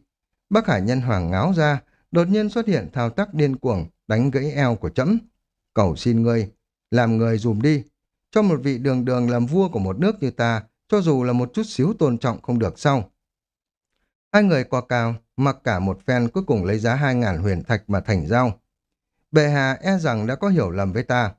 Bắc Hải Nhân Hoàng ngáo ra, đột nhiên xuất hiện thao tác điên cuồng, đánh gãy eo của trẫm. Cầu xin ngươi, làm người dùm đi. Cho một vị đường đường làm vua của một nước như ta, cho dù là một chút xíu tôn trọng không được sao. Hai người qua cao, mặc cả một phen cuối cùng lấy giá hai ngàn huyền thạch mà thành giao. Bệ hạ e rằng đã có hiểu lầm với ta.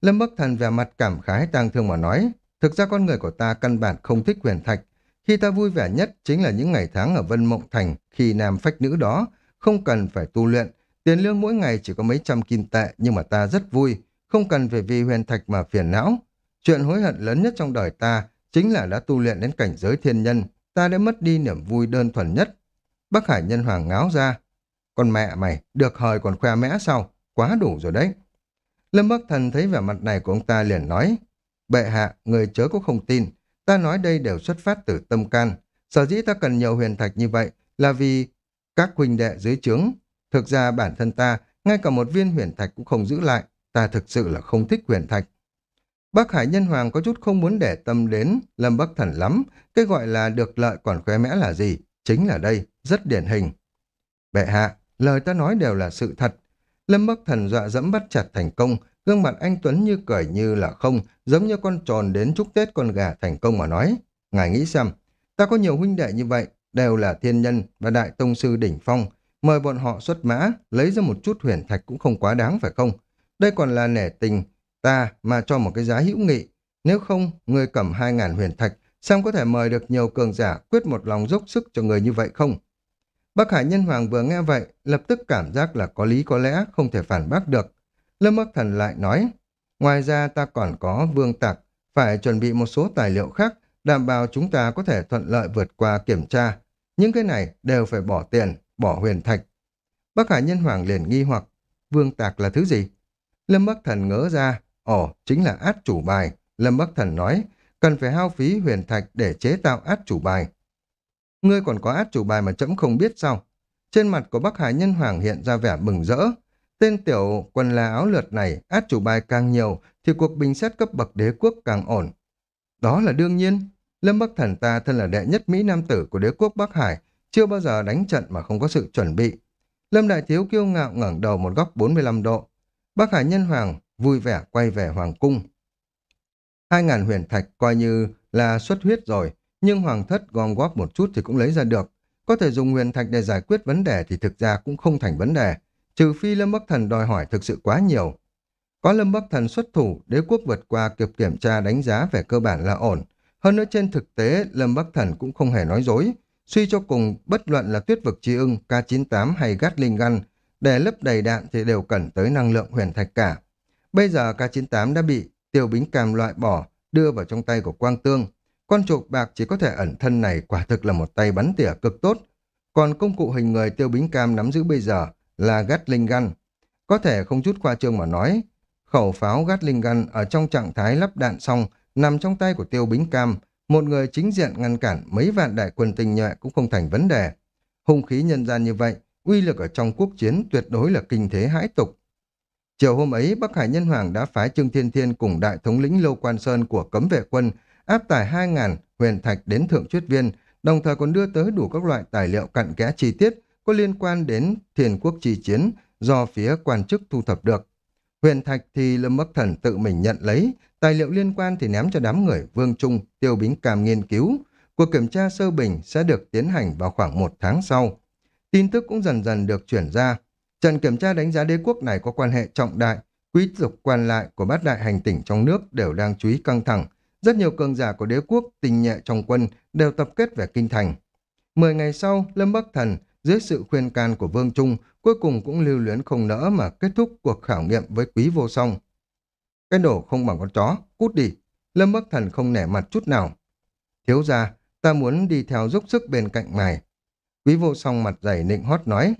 Lâm Bắc Thần vẻ mặt cảm khái tang thương mà nói, thực ra con người của ta căn bản không thích huyền thạch. Khi ta vui vẻ nhất chính là những ngày tháng ở Vân Mộng Thành khi nam phách nữ đó, không cần phải tu luyện. Tiền lương mỗi ngày chỉ có mấy trăm kim tệ nhưng mà ta rất vui, không cần phải vì huyền thạch mà phiền não. Chuyện hối hận lớn nhất trong đời ta chính là đã tu luyện đến cảnh giới thiên nhân, ta đã mất đi niềm vui đơn thuần nhất. Bắc Hải Nhân Hoàng ngáo ra, con mẹ mày, được hời còn khoe mẽ sao? quá đủ rồi đấy. Lâm Bắc Thần thấy vẻ mặt này của ông ta liền nói, bệ hạ, người chớ có không tin, ta nói đây đều xuất phát từ tâm can. Sở dĩ ta cần nhiều huyền thạch như vậy là vì các huynh đệ dưới trướng. Thực ra bản thân ta, ngay cả một viên huyền thạch cũng không giữ lại, ta thực sự là không thích huyền thạch. Bắc Hải Nhân Hoàng có chút không muốn để tâm đến Lâm Bắc Thần lắm, cái gọi là được lợi còn khoe mẽ là gì? Chính là đây, rất điển hình. Bệ hạ, lời ta nói đều là sự thật, Lâm Bắc Thần dọa dẫm bắt chặt thành công, gương mặt anh Tuấn như cười như là không, giống như con tròn đến chúc Tết con gà thành công mà nói. Ngài nghĩ xem, ta có nhiều huynh đệ như vậy, đều là thiên nhân và đại tông sư đỉnh phong, mời bọn họ xuất mã, lấy ra một chút huyền thạch cũng không quá đáng phải không? Đây còn là nể tình, ta mà cho một cái giá hữu nghị. Nếu không, người cầm hai ngàn huyền thạch, xem có thể mời được nhiều cường giả quyết một lòng dốc sức cho người như vậy không? Bắc Hải Nhân Hoàng vừa nghe vậy, lập tức cảm giác là có lý có lẽ, không thể phản bác được. Lâm Bắc Thần lại nói, ngoài ra ta còn có vương tạc, phải chuẩn bị một số tài liệu khác, đảm bảo chúng ta có thể thuận lợi vượt qua kiểm tra. Những cái này đều phải bỏ tiền, bỏ huyền thạch. Bắc Hải Nhân Hoàng liền nghi hoặc, vương tạc là thứ gì? Lâm Bắc Thần ngỡ ra, ồ, chính là át chủ bài. Lâm Bắc Thần nói, cần phải hao phí huyền thạch để chế tạo át chủ bài. Ngươi còn có át chủ bài mà chấm không biết sao? Trên mặt của Bắc Hải Nhân Hoàng hiện ra vẻ mừng rỡ. Tên tiểu quần là áo lượt này, át chủ bài càng nhiều, thì cuộc bình xét cấp bậc đế quốc càng ổn. Đó là đương nhiên. Lâm Bắc Thần ta thân là đệ nhất Mỹ Nam tử của đế quốc Bắc Hải, chưa bao giờ đánh trận mà không có sự chuẩn bị. Lâm Đại Thiếu kiêu ngạo ngẩng đầu một góc 45 độ. Bắc Hải Nhân Hoàng vui vẻ quay về Hoàng Cung. Hai ngàn huyền thạch coi như là xuất huyết rồi, nhưng hoàng thất gom góp một chút thì cũng lấy ra được. Có thể dùng huyền thạch để giải quyết vấn đề thì thực ra cũng không thành vấn đề, trừ phi Lâm Bắc Thần đòi hỏi thực sự quá nhiều. Có Lâm Bắc Thần xuất thủ, đế quốc vượt qua kịp kiểm tra đánh giá về cơ bản là ổn. Hơn nữa trên thực tế, Lâm Bắc Thần cũng không hề nói dối. Suy cho cùng, bất luận là tuyết vực chi ưng, K98 hay Gatling Gun, để lấp đầy đạn thì đều cần tới năng lượng huyền thạch cả. Bây giờ K98 đã bị tiêu bính cam loại bỏ, đưa vào trong tay của Quang Tương. Con chuột bạc chỉ có thể ẩn thân này quả thực là một tay bắn tỉa cực tốt. Còn công cụ hình người tiêu bính cam nắm giữ bây giờ là Gatling Gun. Có thể không chút khoa trương mà nói, khẩu pháo Gatling Gun ở trong trạng thái lắp đạn xong nằm trong tay của tiêu bính cam, một người chính diện ngăn cản mấy vạn đại quân tinh nhuệ cũng không thành vấn đề. Hung khí nhân gian như vậy, uy lực ở trong quốc chiến tuyệt đối là kinh thế hãi tục. Chiều hôm ấy, Bắc Hải Nhân Hoàng đã phái Trương Thiên Thiên cùng đại thống lĩnh Lô Quan Sơn của cấm vệ quân áp tải 2.000 huyền thạch đến thượng truyết viên, đồng thời còn đưa tới đủ các loại tài liệu cặn kẽ chi tiết có liên quan đến thiền quốc chi chiến do phía quan chức thu thập được. Huyền thạch thì Lâm Bắc Thần tự mình nhận lấy, tài liệu liên quan thì ném cho đám người Vương Trung, Tiêu Bính Cam nghiên cứu. Cuộc kiểm tra sơ bình sẽ được tiến hành vào khoảng một tháng sau. Tin tức cũng dần dần được chuyển ra. Trận kiểm tra đánh giá đế quốc này có quan hệ trọng đại, quý tộc quan lại của bát đại hành tỉnh trong nước đều đang chú ý căng thẳng. Rất nhiều cường giả của đế quốc tình nhẹ trong quân đều tập kết về kinh thành. Mười ngày sau, Lâm Bắc Thần dưới sự khuyên can của Vương Trung cuối cùng cũng lưu luyến không nỡ mà kết thúc cuộc khảo nghiệm với quý vô song. Cái đổ không bằng con chó, cút đi. Lâm Bắc Thần không nể mặt chút nào. Thiếu ra, ta muốn đi theo giúp sức bên cạnh mày. Quý vô song mặt dày nịnh hót nói.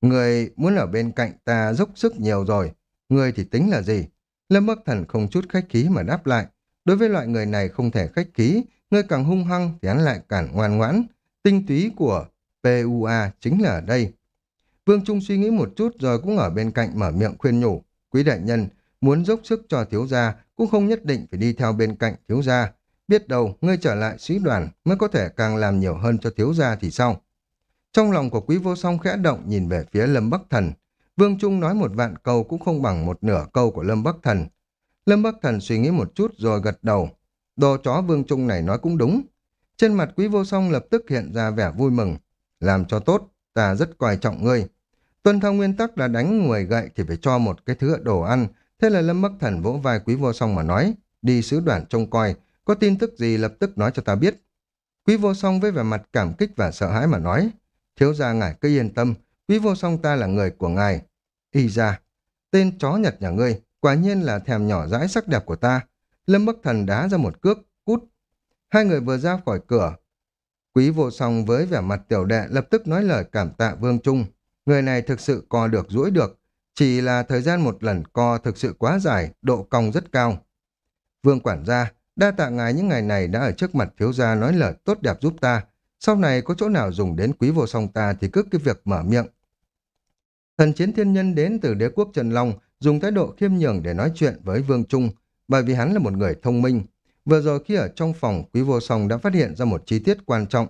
Người muốn ở bên cạnh ta dốc sức nhiều rồi. Người thì tính là gì? Lâm Bắc Thần không chút khách khí mà đáp lại. Đối với loại người này không thể khách khí, người càng hung hăng thì hắn lại càng ngoan ngoãn. Tinh túy của PUA chính là ở đây. Vương Trung suy nghĩ một chút rồi cũng ở bên cạnh mở miệng khuyên nhủ. Quý đại nhân, muốn dốc sức cho thiếu gia cũng không nhất định phải đi theo bên cạnh thiếu gia. Biết đâu, ngươi trở lại sĩ đoàn mới có thể càng làm nhiều hơn cho thiếu gia thì sao? Trong lòng của quý vô song khẽ động nhìn về phía Lâm Bắc Thần. Vương Trung nói một vạn câu cũng không bằng một nửa câu của Lâm Bắc Thần. Lâm Bắc Thần suy nghĩ một chút rồi gật đầu. Đồ chó Vương Trung này nói cũng đúng. Trên mặt quý vô song lập tức hiện ra vẻ vui mừng. Làm cho tốt, ta rất coi trọng ngươi. Tuân theo nguyên tắc là đánh người gậy thì phải cho một cái thứ đồ ăn. Thế là Lâm Bắc Thần vỗ vai quý vô song mà nói, đi sứ đoàn trông coi, có tin tức gì lập tức nói cho ta biết. Quý vô song với vẻ mặt cảm kích và sợ hãi mà nói, thiếu gia ngài cứ yên tâm, quý vô song ta là người của ngài. Y ra, tên chó nhật nhà ngươi, quả nhiên là thèm nhỏ dãi sắc đẹp của ta. Lâm Bắc Thần đá ra một cước, cút. Hai người vừa ra khỏi cửa, Quý vô song với vẻ mặt tiểu đệ lập tức nói lời cảm tạ Vương Trung. Người này thực sự co được duỗi được, chỉ là thời gian một lần co thực sự quá dài, độ cong rất cao. Vương quản gia, đa tạ ngài những ngày này đã ở trước mặt thiếu gia nói lời tốt đẹp giúp ta. Sau này có chỗ nào dùng đến quý vô song ta thì cứ cái việc mở miệng. Thần chiến thiên nhân đến từ đế quốc Trần Long dùng thái độ khiêm nhường để nói chuyện với Vương Trung, bởi vì hắn là một người thông minh, Vừa rồi khi ở trong phòng, quý vô song đã phát hiện ra một chi tiết quan trọng.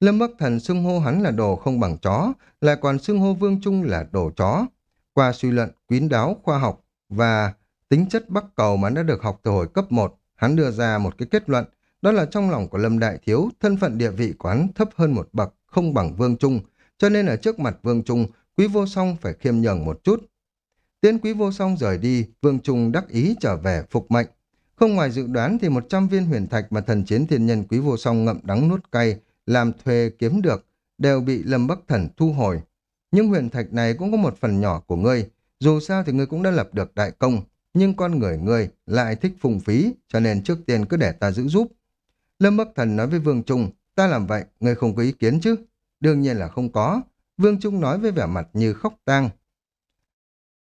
Lâm Bắc Thần xưng hô hắn là đồ không bằng chó, lại còn xưng hô Vương Trung là đồ chó. Qua suy luận, quyến đáo, khoa học và tính chất bắc cầu mà đã được học từ hồi cấp 1, hắn đưa ra một cái kết luận, đó là trong lòng của Lâm Đại Thiếu, thân phận địa vị quán thấp hơn một bậc, không bằng Vương Trung, cho nên ở trước mặt Vương Trung, Quý Vô Song phải khiêm nhường một chút. Tiến Quý Vô Song rời đi, Vương Trung đắc ý trở về phục mệnh. Không ngoài dự đoán thì 100 viên huyền thạch mà thần chiến thiên nhân quý vô song ngậm đắng nuốt cay, làm thuê kiếm được, đều bị Lâm Bắc Thần thu hồi. Nhưng huyền thạch này cũng có một phần nhỏ của ngươi, dù sao thì ngươi cũng đã lập được đại công, nhưng con người ngươi lại thích phung phí, cho nên trước tiên cứ để ta giữ giúp. Lâm Bắc Thần nói với Vương Trung, ta làm vậy, ngươi không có ý kiến chứ? Đương nhiên là không có. Vương Trung nói với vẻ mặt như khóc tang.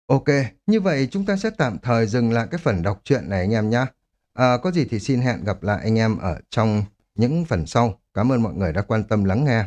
Ok, như vậy chúng ta sẽ tạm thời dừng lại cái phần đọc truyện này anh em nhé. À, có gì thì xin hẹn gặp lại anh em ở trong những phần sau. Cảm ơn mọi người đã quan tâm lắng nghe.